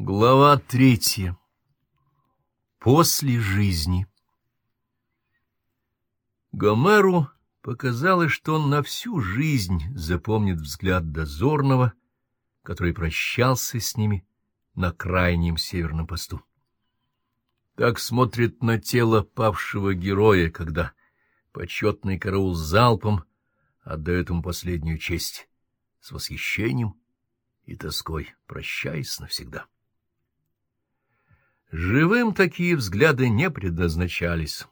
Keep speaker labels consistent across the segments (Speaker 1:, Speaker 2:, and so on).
Speaker 1: Глава третья. После жизни. Гомеру показалось, что он на всю жизнь запомнит взгляд дозорного, который прощался с ними на крайнем северном посту. Так смотрит на тело павшего героя, когда почетный караул залпом отдает ему последнюю честь, с восхищением и тоской, прощаясь навсегда. Живым такие взгляды не предназначались.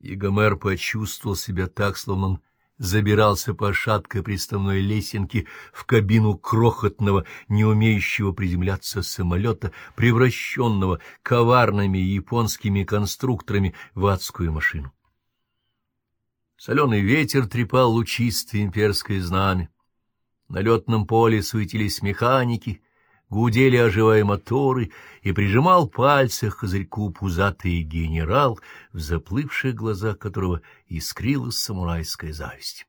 Speaker 1: И Гомер почувствовал себя так, словно он забирался по шаткой приставной лесенке в кабину крохотного, не умеющего приземляться самолета, превращенного коварными японскими конструкторами в адскую машину. Соленый ветер трепал лучистое имперское знамя. На летном поле суетились механики, гудели, оживая моторы, и прижимал пальцы к козырьку пузатый генерал, в заплывших глазах которого искрилась самурайская зависть.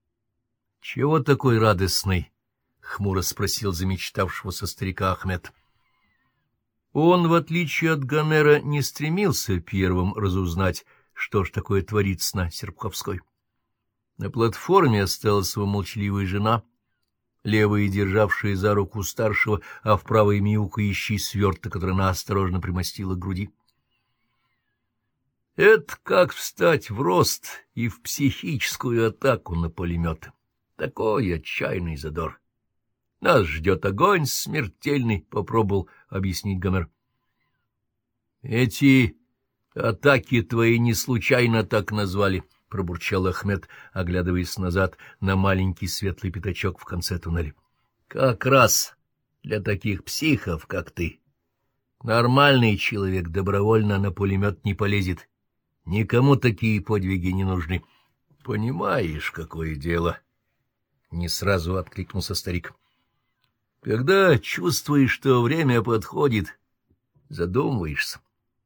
Speaker 1: — Чего такой радостный? — хмуро спросил замечтавшегося старика Ахмед. Он, в отличие от Гомера, не стремился первым разузнать, что ж такое творится на Серпуховской. На платформе осталась его молчаливая жена — левые державшие за руку старшего, а в правой мяукающий сверток, который она осторожно примостила к груди. Это как встать в рост и в психическую атаку на пулемет. Такой отчаянный задор. Нас ждет огонь смертельный, — попробовал объяснить Гомер. Эти атаки твои не случайно так назвали, —— пробурчал Ахмед, оглядываясь назад на маленький светлый пятачок в конце туннеля. — Как раз для таких психов, как ты. Нормальный человек добровольно на пулемет не полезет. Никому такие подвиги не нужны. — Понимаешь, какое дело? — не сразу откликнулся старик. — Когда чувствуешь, что время подходит, задумываешься.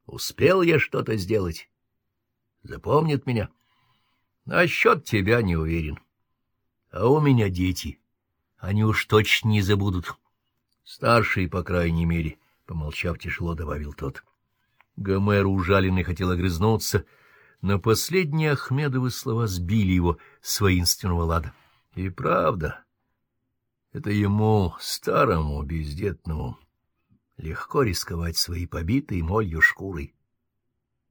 Speaker 1: Успел я что-то сделать? Запомнит меня? — Насчет тебя не уверен. А у меня дети. Они уж точно не забудут. Старший, по крайней мере, — помолчав, тяжело добавил тот. Гомер, ужаленный, хотел огрызнуться, но последние Ахмедовы слова сбили его с воинственного лада. И правда, это ему, старому, бездетному, легко рисковать своей побитой молью шкурой.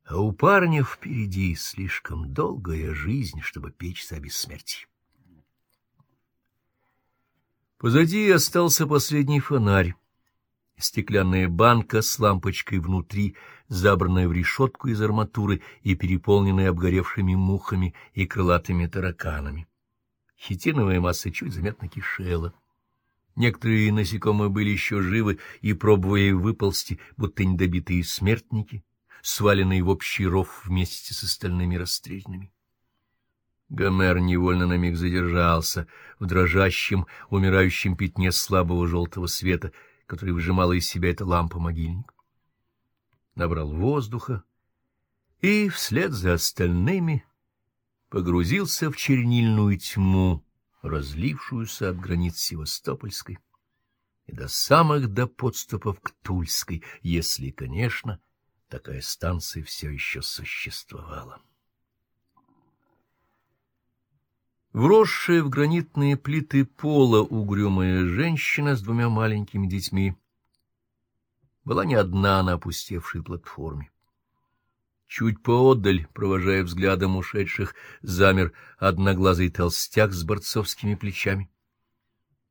Speaker 1: А у парня впереди слишком долгая жизнь, чтобы печься о бессмертии. Позади остался последний фонарь. Стеклянная банка с лампочкой внутри, забранная в решетку из арматуры и переполненная обгоревшими мухами и крылатыми тараканами. Хитиновая масса чуть заметно кишела. Некоторые насекомые были еще живы и пробовали выползти, будто недобитые смертники — сваленный в общий ров вместе с остальными расстрелянными. Гомер невольно на миг задержался в дрожащем, умирающем пятне слабого желтого света, который выжимала из себя эта лампа-могильник. Набрал воздуха и вслед за остальными погрузился в чернильную тьму, разлившуюся от границ Севастопольской и до самых до подступов к Тульской, если, конечно, — такая станция все еще существовала. Вросшая в гранитные плиты пола угрюмая женщина с двумя маленькими детьми была не одна на опустевшей платформе. Чуть поодаль, провожая взглядом ушедших, замер одноглазый толстяк с борцовскими плечами.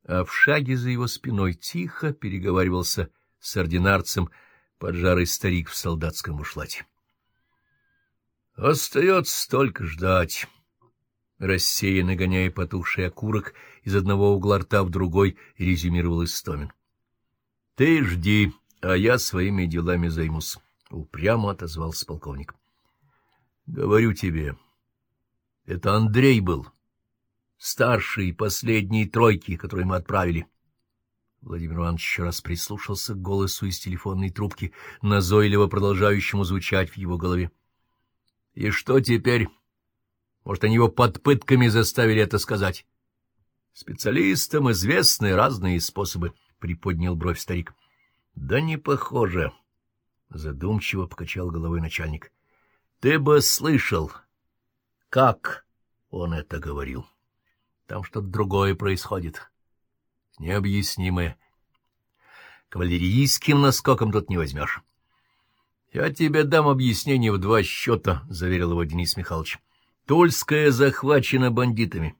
Speaker 1: А в шаге за его спиной тихо переговаривался с ординарцем поджарый старик в солдатском ушлате. Остается только ждать. Рассеянно гоняя потухший окурок из одного угла рта в другой, резюмировал Истомин. — Ты жди, а я своими делами займусь, — упрямо отозвался полковник. — Говорю тебе, это Андрей был, старший последней тройки, которую мы отправили. — Владимир Иванович еще раз прислушался к голосу из телефонной трубки, назойливо продолжающему звучать в его голове. — И что теперь? Может, они его под пытками заставили это сказать? — Специалистам известны разные способы, — приподнял бровь старик. — Да не похоже, — задумчиво покачал головой начальник. — Ты бы слышал, как он это говорил. Там что-то другое происходит. Необъяснимое. Кавалерийским наскоком тут не возьмешь. — Я тебе дам объяснение в два счета, — заверил его Денис Михайлович. — Тульская захвачена бандитами.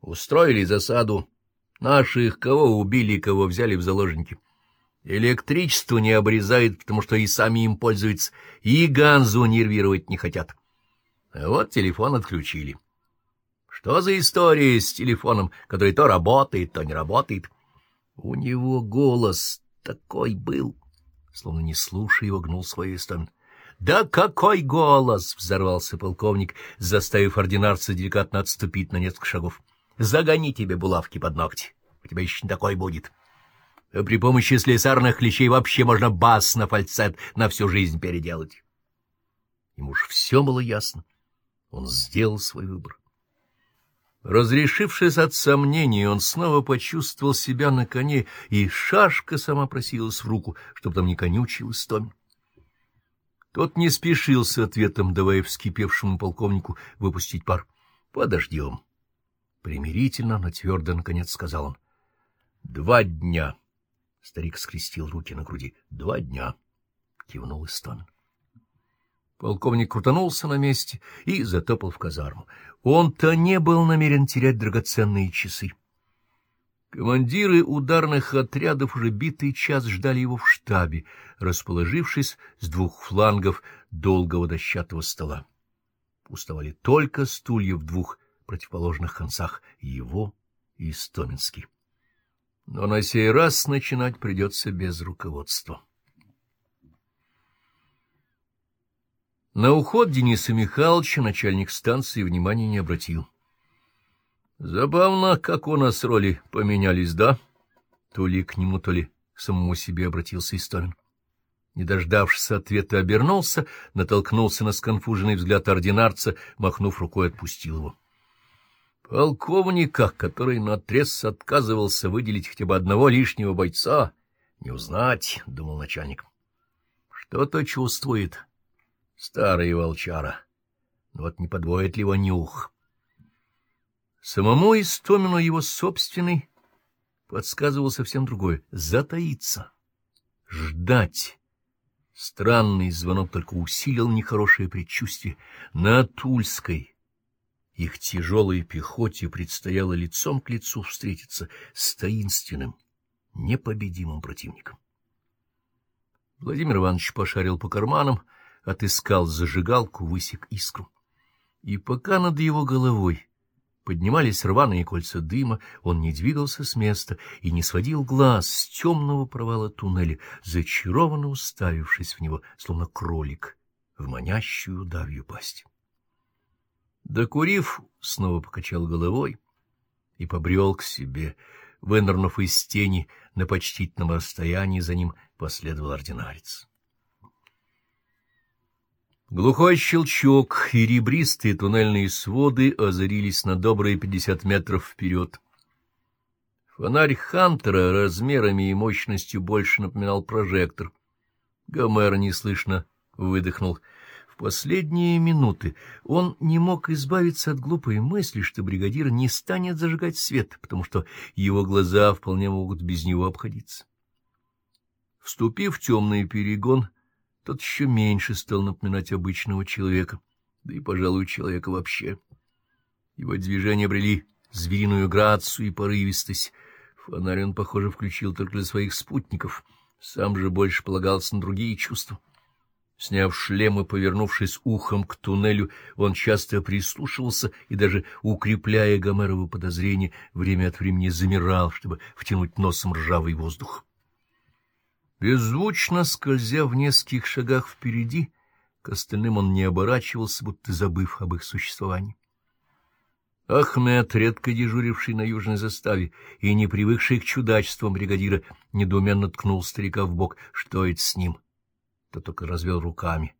Speaker 1: Устроили засаду. Наши их кого убили, кого взяли в заложники. Электричество не обрезает, потому что и сами им пользуются, и Ганзу нервировать не хотят. А вот телефон отключили. Что за история с телефоном, который то работает, то не работает? У него голос такой был словно не слушая его, гнул свою Истомин. — Да какой голос! — взорвался полковник, заставив ординарца деликатно отступить на несколько шагов. — Загони тебе булавки под ногти. У тебя еще не такой будет. При помощи слесарных клещей вообще можно бас на фальцет на всю жизнь переделать. Ему уж все было ясно. Он сделал свой выбор. Разрешившись от сомнений, он снова почувствовал себя на коне, и шашка сама просилась в руку, чтобы там не конючил Истомин. Тот не спешил с ответом, давая вскипевшему полковнику выпустить пар. — Подождем. Примирительно, но твердо, наконец, сказал он. — Два дня. Старик скрестил руки на груди. — Два дня. — кивнул Истомин. Полковник крутанулся на месте и затопал в казарму. Он-то не был намерен терять драгоценные часы. Командиры ударных отрядов уже битый час ждали его в штабе, расположившись с двух флангов долгого дощатого стола. Уставали только стулья в двух противоположных концах — его и Истоминский. Но на сей раз начинать придется без руководства. На уход Дениса Михайловича начальник станции внимания не обратил. Забавно, как у нас роли поменялись, да? То ли к нему, то ли к самому себе обратился Истомин. Не дождавшись ответа, обернулся, натолкнулся на сконфуженный взгляд ординарца, махнув рукой, отпустил его. Полковника, который наотрез отказывался выделить хотя бы одного лишнего бойца, не узнать, — думал начальник. Что-то чувствует. Старый волчара. Вот не подвоит ли его нюх? Самому Истомину его собственный подсказывал совсем другое — затаиться, ждать. Странный звонок только усилил нехорошее предчувствие. На Тульской их тяжелой пехоте предстояло лицом к лицу встретиться с таинственным, непобедимым противником. Владимир Иванович пошарил по карманам, отыскал зажигалку, высек искру. И пока над его головой поднимались рваные кольца дыма, он не двигался с места и не сводил глаз с темного провала туннеля, зачарованно уставившись в него, словно кролик, в манящую давью пасть. Докурив, снова покачал головой и побрел к себе. Вынырнув из тени на почтительном расстоянии, за ним последовал ординарец. Глухой щелчок и ребристые туннельные своды озарились на добрые пятьдесят метров вперед. Фонарь Хантера размерами и мощностью больше напоминал прожектор. Гомер неслышно выдохнул. В последние минуты он не мог избавиться от глупой мысли, что бригадир не станет зажигать свет, потому что его глаза вполне могут без него обходиться. Вступив в темный перегон, тот еще меньше стал напоминать обычного человека, да и, пожалуй, человека вообще. Его движения обрели звериную грацию и порывистость. Фонарь он, похоже, включил только для своих спутников, сам же больше полагался на другие чувства. Сняв шлем и повернувшись ухом к туннелю, он часто прислушивался и даже, укрепляя Гомеровы подозрения, время от времени замирал, чтобы втянуть носом ржавый воздух. Беззвучно скользя в нескольких шагах впереди, к остальным он не оборачивался, будто забыв об их существовании. Ахмед, редко дежуривший на южной заставе и не привыкший к чудачествам бригадира, недоуменно ткнул старика в бок. Что это с ним? Тот только развел руками.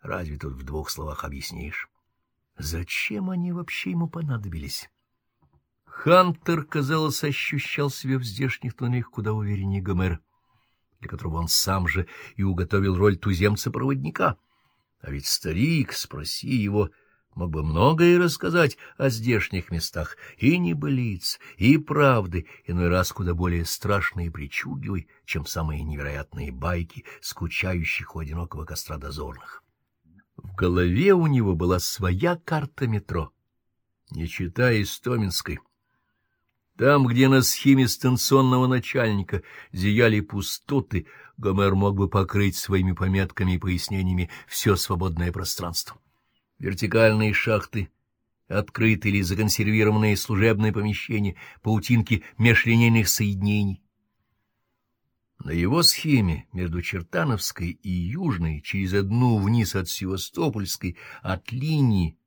Speaker 1: Разве тут в двух словах объяснишь? Зачем они вообще ему понадобились? Хантер, казалось, ощущал себя в здешних тоннелях куда увереннее Гомера. Для которого он сам же и уготовил роль туземца-проводника. А ведь старик, спроси его, мог бы многое рассказать о здешних местах, и небылиц, и правды, иной раз куда более страшной и причудливой, чем самые невероятные байки скучающих у одинокого костра дозорных. В голове у него была своя карта метро, не читая Истоминской. Там, где на схеме станционного начальника зияли пустоты, Гомер мог бы покрыть своими пометками и пояснениями все свободное пространство. Вертикальные шахты, открытые или законсервированные служебные помещения, паутинки межлинейных соединений. На его схеме между Чертановской и Южной, через одну вниз от Севастопольской, от линии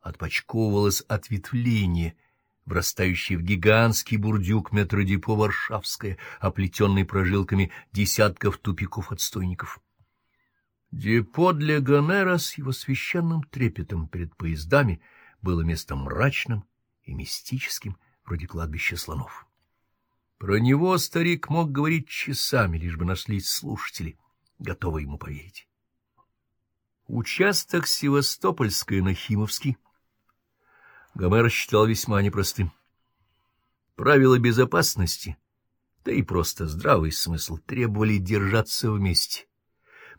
Speaker 1: отпочковывалось ответвление — врастающий в гигантский бурдюк метродепо Варшавское, оплетенный прожилками десятков тупиков-отстойников. Депо для Гомера с его священным трепетом перед поездами было местом мрачным и мистическим, вроде кладбища слонов. Про него старик мог говорить часами, лишь бы нашлись слушатели, готовые ему поверить. Участок Севастопольской на Химовский Гомер считал весьма непростым. Правила безопасности, да и просто здравый смысл требовали держаться вместе,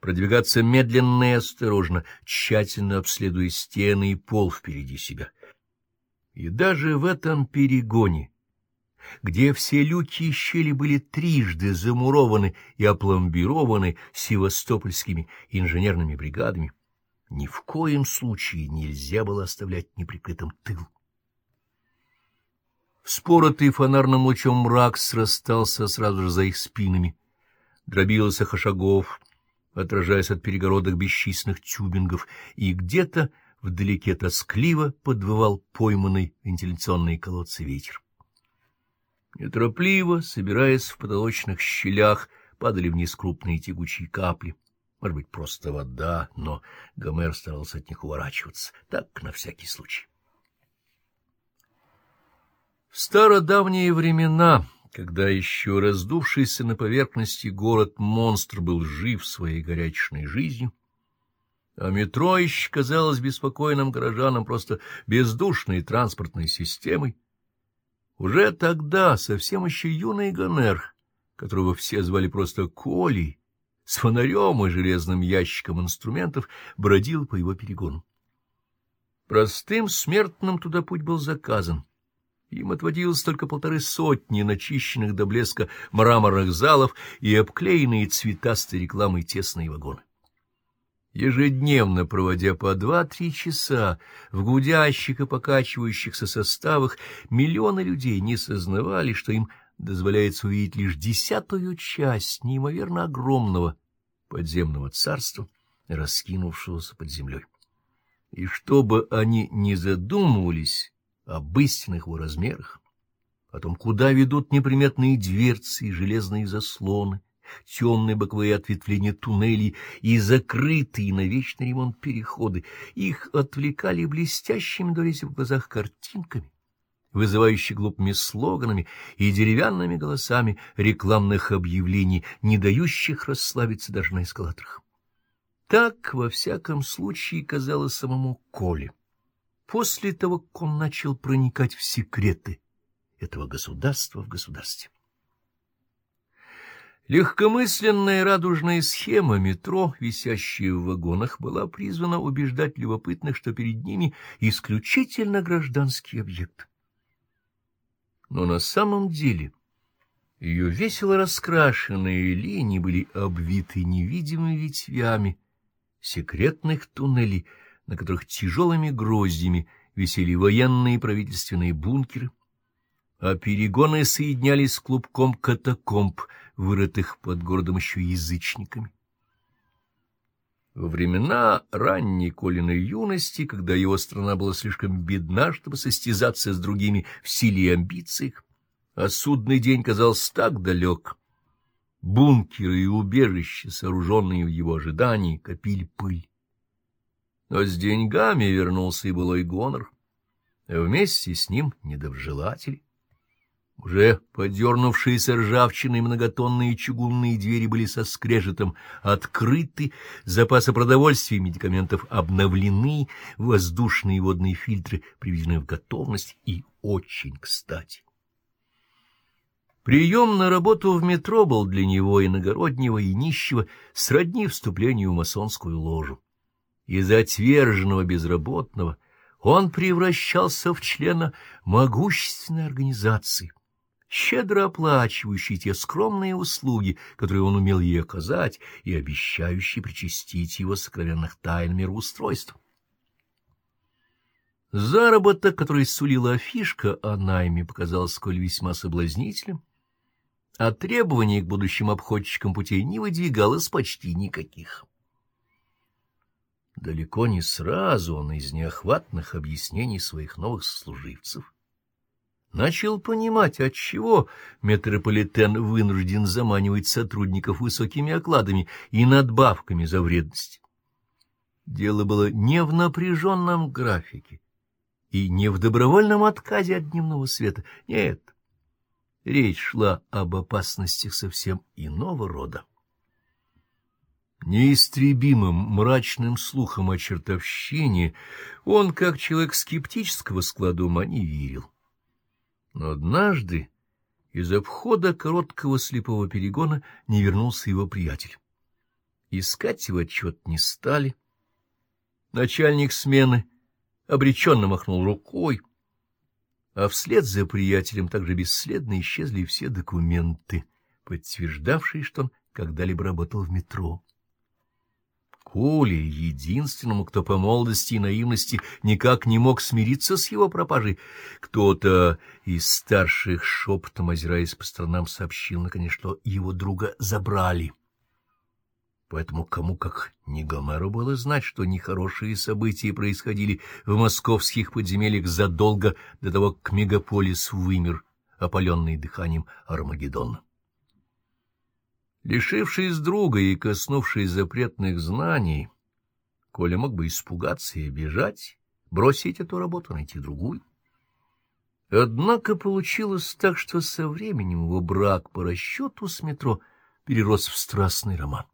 Speaker 1: продвигаться медленно и осторожно, тщательно обследуя стены и пол впереди себя. И даже в этом перегоне, где все люки и щели были трижды замурованы и опломбированы севастопольскими инженерными бригадами, ни в коем случае нельзя было оставлять неприкрытым тыл. Споротый фонарным лучом мрак срастался сразу же за их спинами. Дробился хашагов, отражаясь от перегородок бесчисленных тюбингов, и где-то вдалеке тоскливо подвывал пойманный вентиляционные колодцы ветер. Неторопливо, собираясь в потолочных щелях, падали вниз крупные тягучие капли — может быть, просто вода, но Гомер старался от них уворачиваться, так, на всякий случай. В стародавние времена, когда еще раздувшийся на поверхности город-монстр был жив своей горячечной жизнью, а метро еще казалось беспокойным горожанам просто бездушной транспортной системой, уже тогда совсем еще юный Гомер, которого все звали просто Колей, с фонарем и железным ящиком инструментов бродил по его перегону. Простым смертным туда путь был заказан. Им отводилось только полторы сотни начищенных до блеска мраморных залов и обклеенные цветастой рекламой тесные вагоны. Ежедневно проводя по два-три часа в гудящих и покачивающихся составах, миллионы людей не сознавали, что им дозволяется увидеть лишь десятую часть неимоверно огромного подземного царства, раскинувшегося под землей. И чтобы они не задумывались об истинных его размерах, о том, куда ведут неприметные дверцы и железные заслоны, темные боковые ответвления туннелей и закрытые на вечный ремонт переходы, их отвлекали блестящими дорези в глазах картинками, вызывающий глупыми слоганами и деревянными голосами рекламных объявлений, не дающих расслабиться даже на эскалаторах. Так, во всяком случае, казалось самому Коле. После того, как он начал проникать в секреты этого государства в государстве. Легкомысленная радужная схема метро, висящая в вагонах, была призвана убеждать любопытных, что перед ними исключительно гражданский объект но на самом деле ее весело раскрашенные линии были обвиты невидимыми ветвями секретных туннелей, на которых тяжелыми гроздями висели военные и правительственные бункеры, а перегоны соединялись с клубком катакомб, вырытых под городом еще язычниками. Во времена ранней Колиной юности, когда его страна была слишком бедна, чтобы состязаться с другими в силе и амбициях, а судный день казался так далек, бункеры и убежища, сооруженные в его ожидании, копили пыль. Но с деньгами вернулся и былой гонор, вместе с ним недовжелатели. Уже подернувшиеся ржавчиной многотонные чугунные двери были со скрежетом открыты, запасы продовольствия и медикаментов обновлены, воздушные и водные фильтры приведены в готовность и очень кстати. Прием на работу в метро был для него иногороднего и нищего сродни вступлению в масонскую ложу. Из отверженного безработного он превращался в члена могущественной организации, щедро оплачивающий те скромные услуги, которые он умел ей оказать, и обещающий причастить его сокровенных тайн мироустройства. Заработок, который сулила афишка о найме, показался сколь весьма соблазнительным, а требований к будущим обходчикам путей не выдвигалось почти никаких. Далеко не сразу он из неохватных объяснений своих новых служивцев начал понимать, отчего метрополитен вынужден заманивать сотрудников высокими окладами и надбавками за вредность. Дело было не в напряженном графике и не в добровольном отказе от дневного света. Нет, речь шла об опасностях совсем иного рода. Неистребимым мрачным слухом о чертовщине он, как человек скептического склада ума, не верил. Но однажды из обхода короткого слепого перегона не вернулся его приятель. Искать его отчет не стали. Начальник смены обреченно махнул рукой, а вслед за приятелем также бесследно исчезли все документы, подтверждавшие, что он когда-либо работал в метро. Коле, единственному, кто по молодости и наивности никак не мог смириться с его пропажей, кто-то из старших шепотом, озираясь по сторонам, сообщил, наконец, что его друга забрали. Поэтому кому как не Гомеру было знать, что нехорошие события происходили в московских подземельях задолго до того, как мегаполис вымер, опаленный дыханием Армагеддона. Лишившись друга и коснувшись запретных знаний, Коля мог бы испугаться и бежать, бросить эту работу, найти другую. Однако получилось так, что со временем его брак по расчету с метро перерос в страстный роман.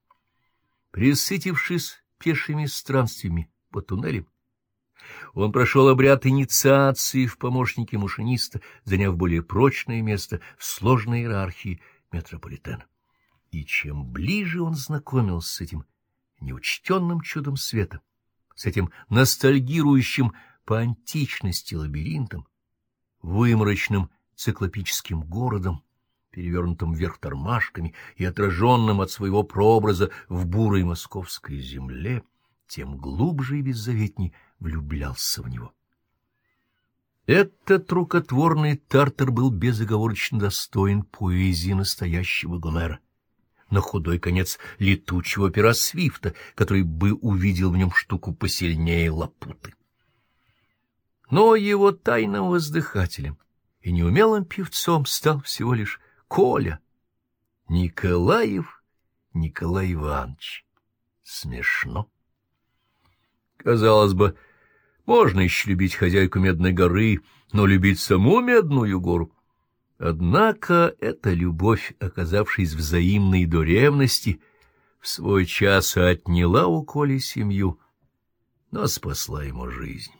Speaker 1: Присытившись пешими странствиями по туннелям, он прошел обряд инициации в помощники машиниста, заняв более прочное место в сложной иерархии метрополитена. Чем ближе он знакомился с этим неучтенным чудом света, с этим ностальгирующим по античности лабиринтом, выморочным циклопическим городом, перевернутым вверх тормашками и отраженным от своего прообраза в бурой московской земле, тем глубже и беззаветней влюблялся в него. Этот рукотворный тартар был безоговорочно достоин поэзии настоящего Гомера, на худой конец летучего пера Свифта, который бы увидел в нем штуку посильнее лапуты. Но его тайным воздыхателем и неумелым певцом стал всего лишь Коля. Николаев Николай Иванович. Смешно. Казалось бы, можно еще любить хозяйку Медной горы, но любить саму Медную гору. Однако эта любовь, оказавшись взаимной до ревности, в свой час отняла у Коли семью, но спасла ему жизнь.